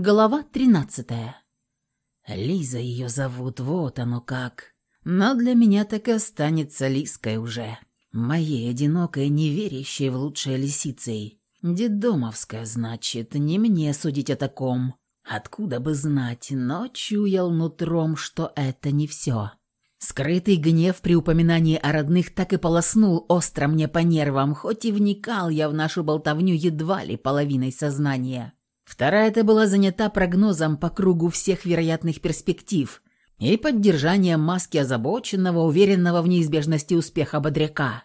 Глава тринадцатая. Лиза ее зовут, вот оно как. Но для меня так и останется Лиской уже. Моей одинокой, не верящей в лучшее лисицей. Дедомовская, значит, не мне судить о таком. Откуда бы знать, но чуял нутром, что это не все. Скрытый гнев при упоминании о родных так и полоснул остро мне по нервам, хоть и вникал я в нашу болтовню едва ли половиной сознания. Вторая-то была занята прогнозом по кругу всех вероятных перспектив и поддержанием маски озабоченного, уверенного в неизбежности успеха бодряка.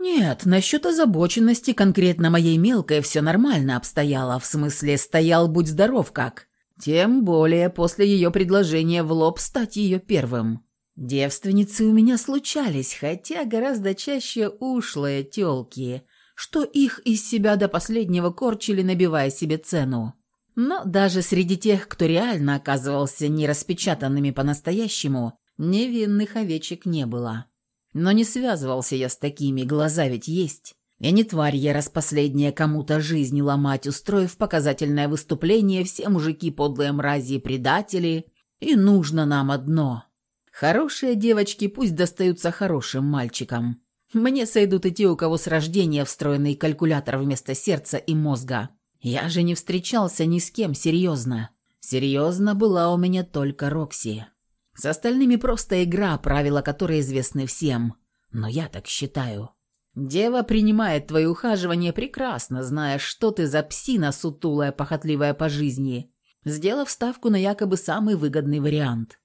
Нет, насчет озабоченности конкретно моей мелкой все нормально обстояло, в смысле стоял будь здоров как. Тем более после ее предложения в лоб стать ее первым. Девственницы у меня случались, хотя гораздо чаще ушлые тёлки, что их из себя до последнего корчили, набивая себе цену. Но даже среди тех, кто реально оказывался нераспечатанными по-настоящему, невинных овечек не было. Но не связывался я с такими, глаза ведь есть. И не тварь я раз последняя кому-то жизнь ломать, устроив показательное выступление, все мужики подлые мрази и предатели, и нужно нам одно. Хорошие девочки пусть достаются хорошим мальчикам. Мне сойдут и те, у кого с рождения встроенный калькулятор вместо сердца и мозга. Я же не встречался ни с кем серьезно. Серьезно была у меня только Рокси. С остальными просто игра, правила которой известны всем. Но я так считаю. Дева принимает твои ухаживания прекрасно, зная, что ты за псина сутулая, похотливая по жизни, сделав ставку на якобы самый выгодный вариант.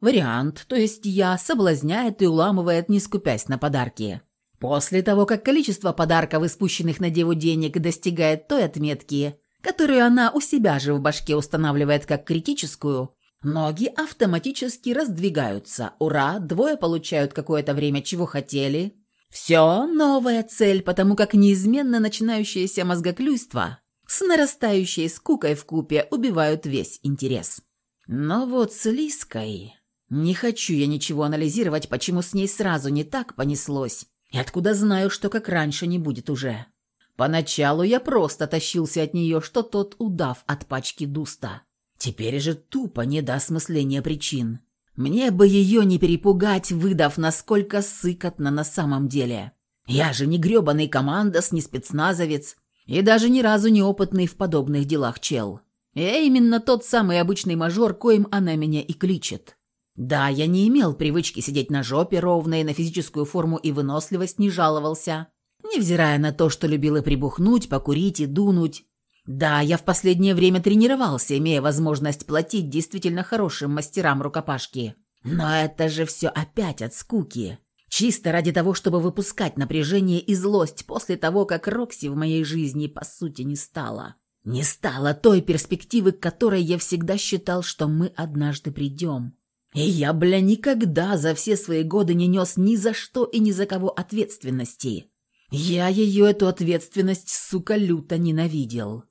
Вариант, то есть я, соблазняет и уламывает, не скупясь на подарки. После того, как количество подарков, испущенных на деву денег, достигает той отметки, которую она у себя же в башке устанавливает как критическую, ноги автоматически раздвигаются. Ура, двое получают какое-то время, чего хотели. Все, новая цель, потому как неизменно начинающееся мозгоклюйство с нарастающей скукой в купе убивают весь интерес. Но вот с Лиской... Не хочу я ничего анализировать, почему с ней сразу не так понеслось. И откуда знаю, что как раньше не будет уже. Поначалу я просто тащился от нее, что тот удав от пачки дуста. Теперь же тупо не до осмысления причин. Мне бы ее не перепугать, выдав, насколько сыкотно на самом деле. Я же не гребаный командос, не спецназовец и даже ни разу не опытный в подобных делах чел. Я именно тот самый обычный мажор, коим она меня и кличет. Да, я не имел привычки сидеть на жопе ровно и на физическую форму и выносливость не жаловался, невзирая на то, что любил и прибухнуть, покурить и дунуть. Да, я в последнее время тренировался, имея возможность платить действительно хорошим мастерам рукопашки. Но это же все опять от скуки. Чисто ради того, чтобы выпускать напряжение и злость после того, как Рокси в моей жизни по сути не стало. Не стало той перспективы, к которой я всегда считал, что мы однажды придем. И я, бля, никогда за все свои годы не нес ни за что и ни за кого ответственности. Я ее, эту ответственность, сука, люто ненавидел.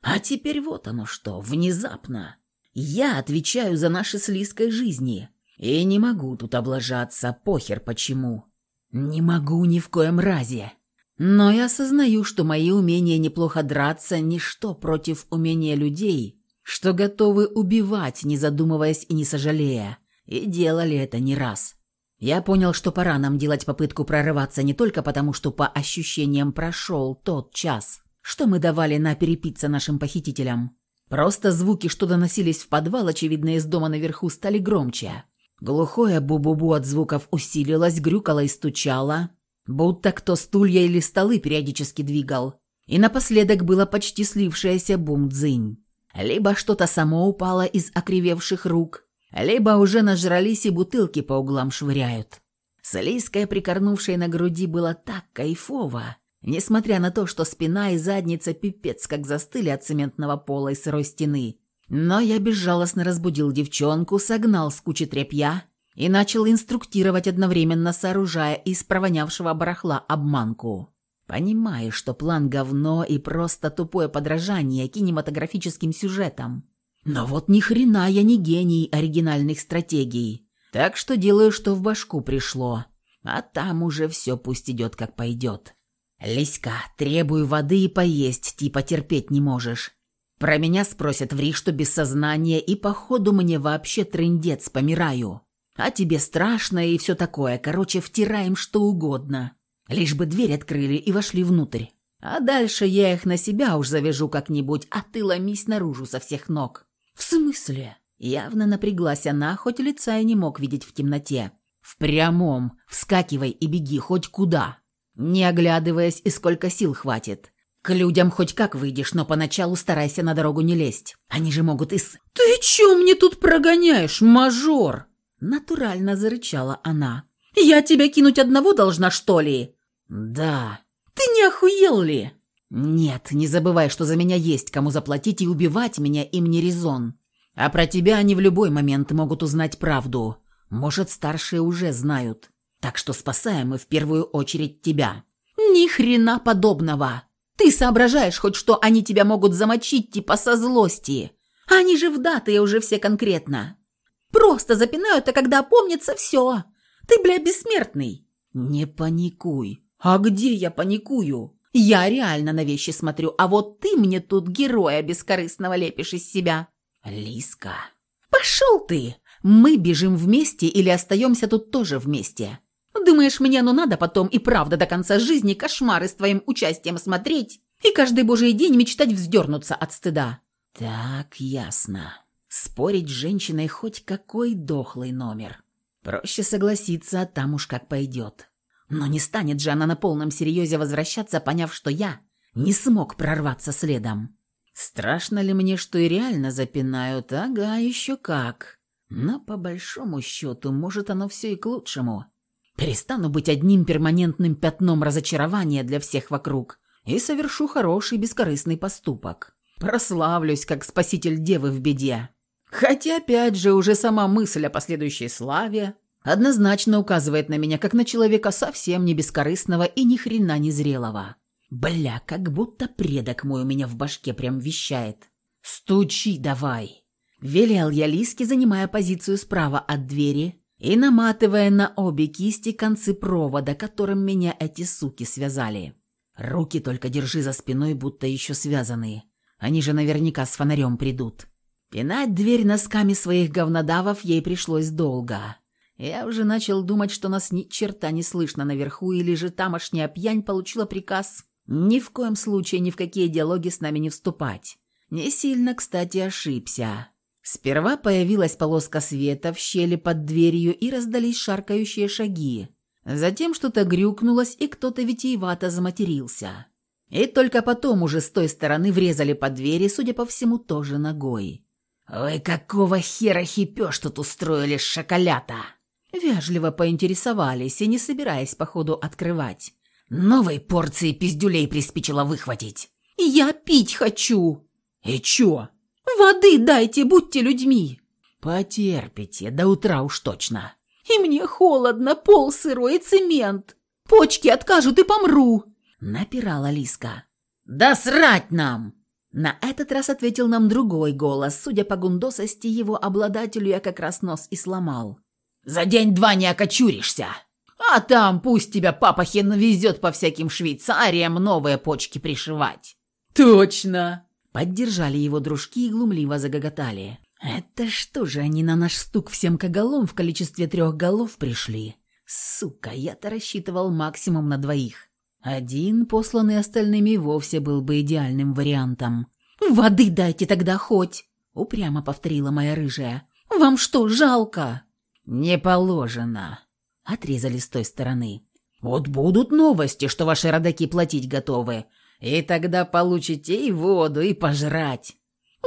А теперь вот оно что, внезапно. Я отвечаю за наши с Лиской жизни. И не могу тут облажаться, похер почему. Не могу ни в коем разе. Но я осознаю, что мои умения неплохо драться – ничто против умения людей, что готовы убивать, не задумываясь и не сожалея. И делали это не раз. Я понял, что пора нам делать попытку прорываться не только потому, что по ощущениям прошел тот час, что мы давали на перепиться нашим похитителям. Просто звуки, что доносились в подвал, очевидно, из дома наверху, стали громче. Глухое бу-бу-бу от звуков усилилось, грюкало и стучало, будто кто стулья или столы периодически двигал. И напоследок было почти слившееся бум-дзынь. Либо что-то само упало из окривевших рук, либо уже нажрались и бутылки по углам швыряют. С Лиской, прикорнувшей на груди, было так кайфово, несмотря на то, что спина и задница пипец как застыли от цементного пола и сырой стены. Но я безжалостно разбудил девчонку, согнал с кучи тряпья и начал инструктировать одновременно, сооружая из провонявшего барахла обманку. Понимая, что план говно и просто тупое подражание кинематографическим сюжетам. Но вот ни хрена я не гений оригинальных стратегий. Так что делаю, что в башку пришло. А там уже все пусть идет, как пойдет. Лиська, требую воды и поесть, типа терпеть не можешь. Про меня спросят в что без сознания, и походу мне вообще трындец, помираю. А тебе страшно и все такое, короче, втираем что угодно. Лишь бы дверь открыли и вошли внутрь. А дальше я их на себя уж завяжу как-нибудь, а ты ломись наружу со всех ног». «В смысле?» Явно напряглась она, хоть лица и не мог видеть в темноте. «В прямом. Вскакивай и беги хоть куда. Не оглядываясь, и сколько сил хватит. К людям хоть как выйдешь, но поначалу старайся на дорогу не лезть. Они же могут и с...» «Ты чё мне тут прогоняешь, мажор?» Натурально зарычала она. «Я тебя кинуть одного должна, что ли?» «Да». «Ты не охуел ли?» «Нет, не забывай, что за меня есть кому заплатить и убивать меня им не резон. А про тебя они в любой момент могут узнать правду. Может, старшие уже знают. Так что спасаем мы в первую очередь тебя». «Ни хрена подобного! Ты соображаешь хоть, что они тебя могут замочить типа со злости? Они же в даты уже все конкретно. Просто запинают, а когда опомнится, все. Ты, бля, бессмертный». «Не паникуй». «А где я паникую? Я реально на вещи смотрю, а вот ты мне тут героя бескорыстного лепишь из себя». «Лиска». «Пошел ты! Мы бежим вместе или остаемся тут тоже вместе? Думаешь, мне ну надо потом и правда до конца жизни кошмары с твоим участием смотреть и каждый божий день мечтать вздернуться от стыда?» «Так, ясно. Спорить с женщиной хоть какой дохлый номер. Проще согласиться, а там уж как пойдет. Но не станет же она на полном серьезе возвращаться, поняв, что я не смог прорваться следом. Страшно ли мне, что и реально запинают? Ага, еще как. Но по большому счету, может, оно все и к лучшему. Перестану быть одним перманентным пятном разочарования для всех вокруг и совершу хороший бескорыстный поступок. Прославлюсь, как спаситель девы в беде. Хотя, опять же, уже сама мысль о последующей славе однозначно указывает на меня как на человека совсем не бескорыстного и ни хрена не зрелого. Бля, как будто предок мой у меня в башке прям вещает. «Стучи давай!» Велел я Лиске, занимая позицию справа от двери и наматывая на обе кисти концы провода, которым меня эти суки связали. Руки только держи за спиной, будто еще связанные. Они же наверняка с фонарем придут. Пинать дверь носками своих говнодавов ей пришлось долго. Я уже начал думать, что нас ни черта не слышно наверху, или же тамошняя пьянь получила приказ ни в коем случае ни в какие диалоги с нами не вступать. Не сильно, кстати, ошибся. Сперва появилась полоска света в щели под дверью и раздались шаркающие шаги. Затем что-то грюкнулось, и кто-то витиевато заматерился. И только потом уже с той стороны врезали по двери, судя по всему, тоже ногой. «Ой, какого хера хипёшь тут устроили, шоколята?» Вежливо поинтересовались и не собираясь, походу, открывать. Новой порции пиздюлей приспичило выхватить. «Я пить хочу!» «И чё?» «Воды дайте, будьте людьми!» «Потерпите, до утра уж точно!» «И мне холодно, пол сырой и цемент! Почки откажут и помру!» Напирала Лиска. «Да срать нам!» На этот раз ответил нам другой голос. Судя по гундосости, его обладателю я как раз нос и сломал. «За день-два не окочуришься!» «А там пусть тебя папахин везет по всяким Швейцариям новые почки пришивать!» «Точно!» Поддержали его дружки и глумливо загоготали. «Это что же они на наш стук всем коголом в количестве трех голов пришли? Сука, я-то рассчитывал максимум на двоих. Один, посланный остальными, вовсе был бы идеальным вариантом. «Воды дайте тогда хоть!» — упрямо повторила моя рыжая. «Вам что, жалко?» «Не положено», — отрезали с той стороны. «Вот будут новости, что ваши родаки платить готовы, и тогда получите и воду, и пожрать».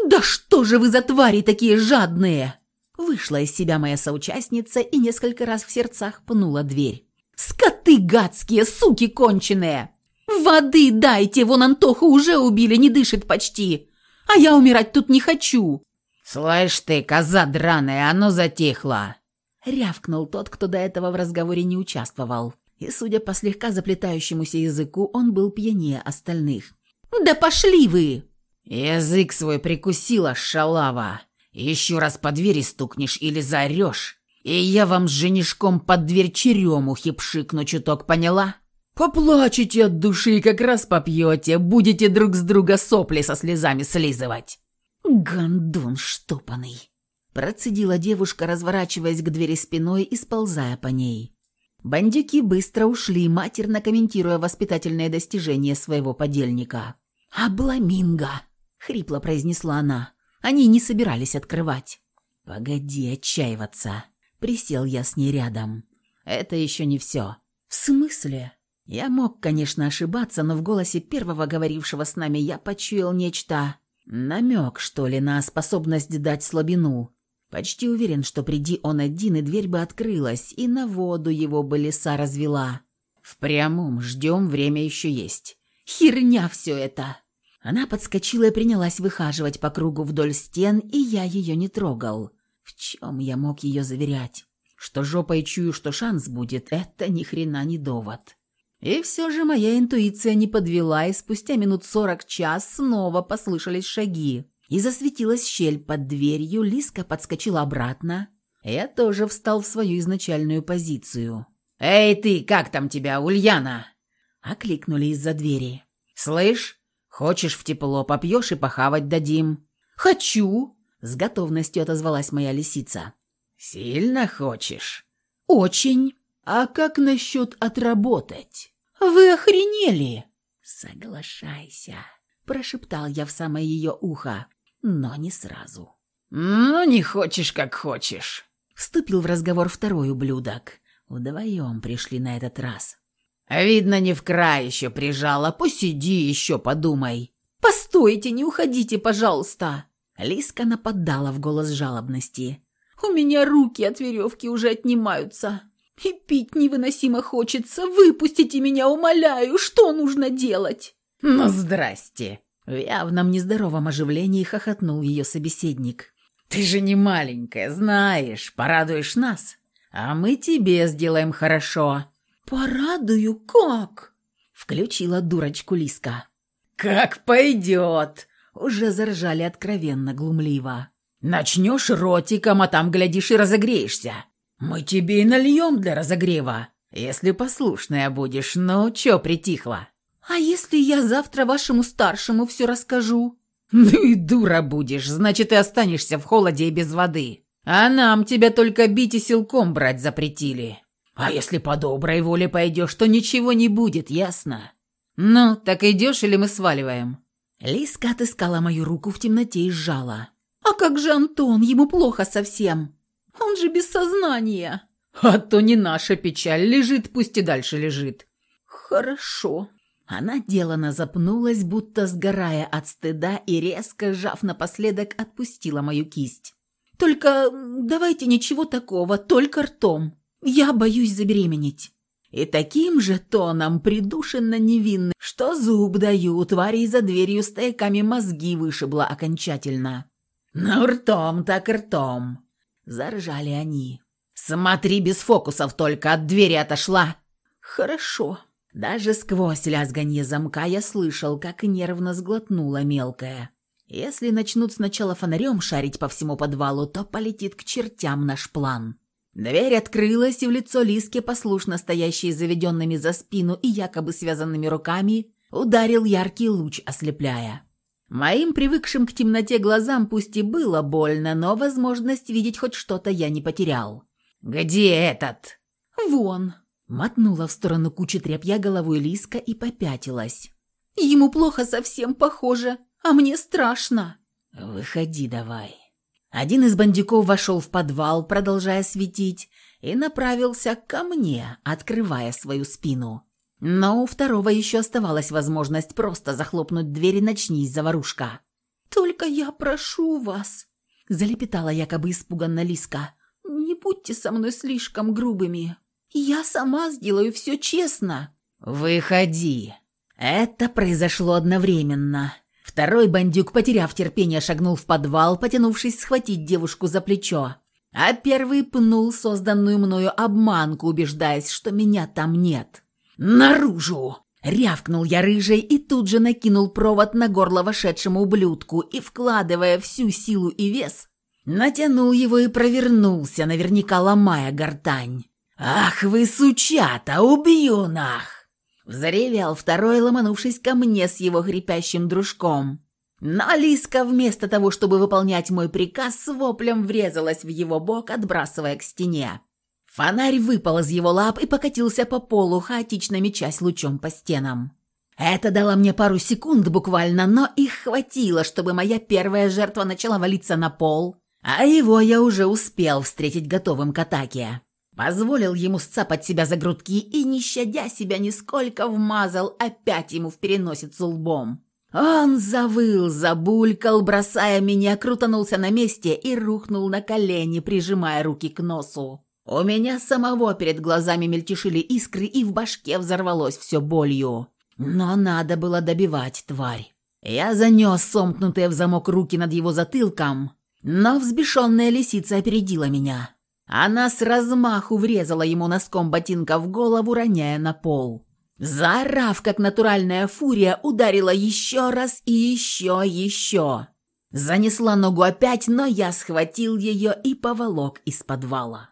«Да что же вы за твари такие жадные!» Вышла из себя моя соучастница и несколько раз в сердцах пнула дверь. «Скоты гадские, суки конченые! Воды дайте, вон Антоху уже убили, не дышит почти, а я умирать тут не хочу!» «Слышь ты, коза драная, оно затихло!» Рявкнул тот, кто до этого в разговоре не участвовал. И, судя по слегка заплетающемуся языку, он был пьянее остальных. «Да пошли вы!» «Язык свой прикусила, шалава! Еще раз по двери стукнешь или заорешь, и я вам с женишком под дверь черемухи пшикну чуток, поняла?» Поплачете от души, как раз попьете, будете друг с друга сопли со слезами слизывать». «Гондон штопанный!» Процедила девушка, разворачиваясь к двери спиной и сползая по ней. Бандюки быстро ушли, матерно комментируя воспитательные достижения своего подельника. «Обламинго!» — хрипло произнесла она. Они не собирались открывать. «Погоди отчаиваться!» Присел я с ней рядом. «Это еще не все». «В смысле?» Я мог, конечно, ошибаться, но в голосе первого говорившего с нами я почуял нечто... Намек, что ли, на способность дать слабину. Почти уверен, что приди он один, и дверь бы открылась, и на воду его бы леса развела. В прямом ждем, время еще есть. Херня все это. Она подскочила и принялась выхаживать по кругу вдоль стен, и я ее не трогал. В чем я мог ее заверять? Что жопой чую, что шанс будет, это ни хрена не довод. И все же моя интуиция не подвела, и спустя минут сорок час снова послышались шаги. И засветилась щель под дверью, Лиска подскочила обратно. Я тоже встал в свою изначальную позицию. «Эй ты, как там тебя, Ульяна?» Окликнули из-за двери. «Слышь, хочешь в тепло, попьешь и похавать дадим?» «Хочу!» — с готовностью отозвалась моя лисица. «Сильно хочешь?» «Очень!» «А как насчет отработать?» «Вы охренели!» «Соглашайся», – прошептал я в самое ее ухо, но не сразу. «Ну, не хочешь, как хочешь», – вступил в разговор второй ублюдок. Вдвоем пришли на этот раз. «Видно, не в край еще прижала. Посиди еще, подумай». «Постойте, не уходите, пожалуйста!» Лиска нападала в голос жалобности. «У меня руки от веревки уже отнимаются. И пить невыносимо хочется. Выпустите меня, умоляю. Что нужно делать?» «Ну, здрасте!» В явном нездоровом оживлении хохотнул ее собеседник. «Ты же не маленькая, знаешь, порадуешь нас, а мы тебе сделаем хорошо». «Порадую? Как?» Включила дурочку Лиска. «Как пойдет!» Уже заржали откровенно глумливо. «Начнешь ротиком, а там, глядишь, и разогреешься. «Мы тебе и нальем для разогрева, если послушная будешь, ну, чё притихла?» «А если я завтра вашему старшему все расскажу?» «Ну и дура будешь, значит, и останешься в холоде и без воды. А нам тебя только бить и силком брать запретили. А если по доброй воле пойдешь, то ничего не будет, ясно?» «Ну, так идешь или мы сваливаем?» Лиска отыскала мою руку в темноте и сжала. «А как же Антон? Ему плохо совсем. Он же без сознания. А то не наша печаль. Лежит, пусть и дальше лежит. Хорошо. Она делано запнулась, будто сгорая от стыда, и резко, сжав напоследок, отпустила мою кисть. «Только давайте ничего такого, только ртом. Я боюсь забеременеть». И таким же тоном придушенно невинный, что зуб даю, твари за дверью стейками мозги вышибла окончательно. «Ну, ртом так ртом. Заржали они. «Смотри, без фокусов только, от двери отошла!» «Хорошо». Даже сквозь лязганье замка я слышал, как нервно сглотнула мелкая. Если начнут сначала фонарем шарить по всему подвалу, то полетит к чертям наш план. Дверь открылась, и в лицо Лиски, послушно стоящей заведенными за спину и якобы связанными руками, ударил яркий луч, ослепляя. Моим привыкшим к темноте глазам пусть и было больно, но возможность видеть хоть что-то я не потерял. «Где этот?» «Вон», — мотнула в сторону кучи тряпья головой Лиска и попятилась. «Ему плохо совсем, похоже, а мне страшно». «Выходи давай». Один из бандюков вошел в подвал, продолжая светить, и направился ко мне, открывая свою спину. Но у второго еще оставалась возможность просто захлопнуть дверь и начнись заварушка. «Только я прошу вас», – залепетала якобы испуганно Лиска. «Не будьте со мной слишком грубыми. Я сама сделаю все честно». «Выходи». Это произошло одновременно. Второй бандюк, потеряв терпение, шагнул в подвал, потянувшись схватить девушку за плечо. А первый пнул созданную мною обманку, убеждаясь, что меня там нет. «Наружу!» Рявкнул я рыжей и тут же накинул провод на горло вошедшему ублюдку и, вкладывая всю силу и вес, натянул его и провернулся, наверняка ломая гортань. «Ах вы, сучата, убью нах!» Взревел второй, ломанувшись ко мне с его хрипящим дружком. Но Лиска вместо того, чтобы выполнять мой приказ, с воплем врезалась в его бок, отбрасывая к стене. Фонарь выпал из его лап и покатился по полу, хаотично мечась лучом по стенам. Это дало мне пару секунд буквально, но их хватило, чтобы моя первая жертва начала валиться на пол, а его я уже успел встретить готовым к атаке. Позволил ему сцапать себя за грудки и, не щадя себя нисколько, вмазал опять ему в переносицу лбом. Он завыл, забулькал, бросая меня, крутанулся на месте и рухнул на колени, прижимая руки к носу. У меня самого перед глазами мельтешили искры, и в башке взорвалось все болью. Но надо было добивать тварь. Я занес сомкнутые в замок руки над его затылком, но взбешенная лисица опередила меня. Она с размаху врезала ему носком ботинка в голову, роняя на пол. Заорав, как натуральная фурия, ударила еще раз и еще, еще. Занесла ногу опять, но я схватил ее и поволок из подвала.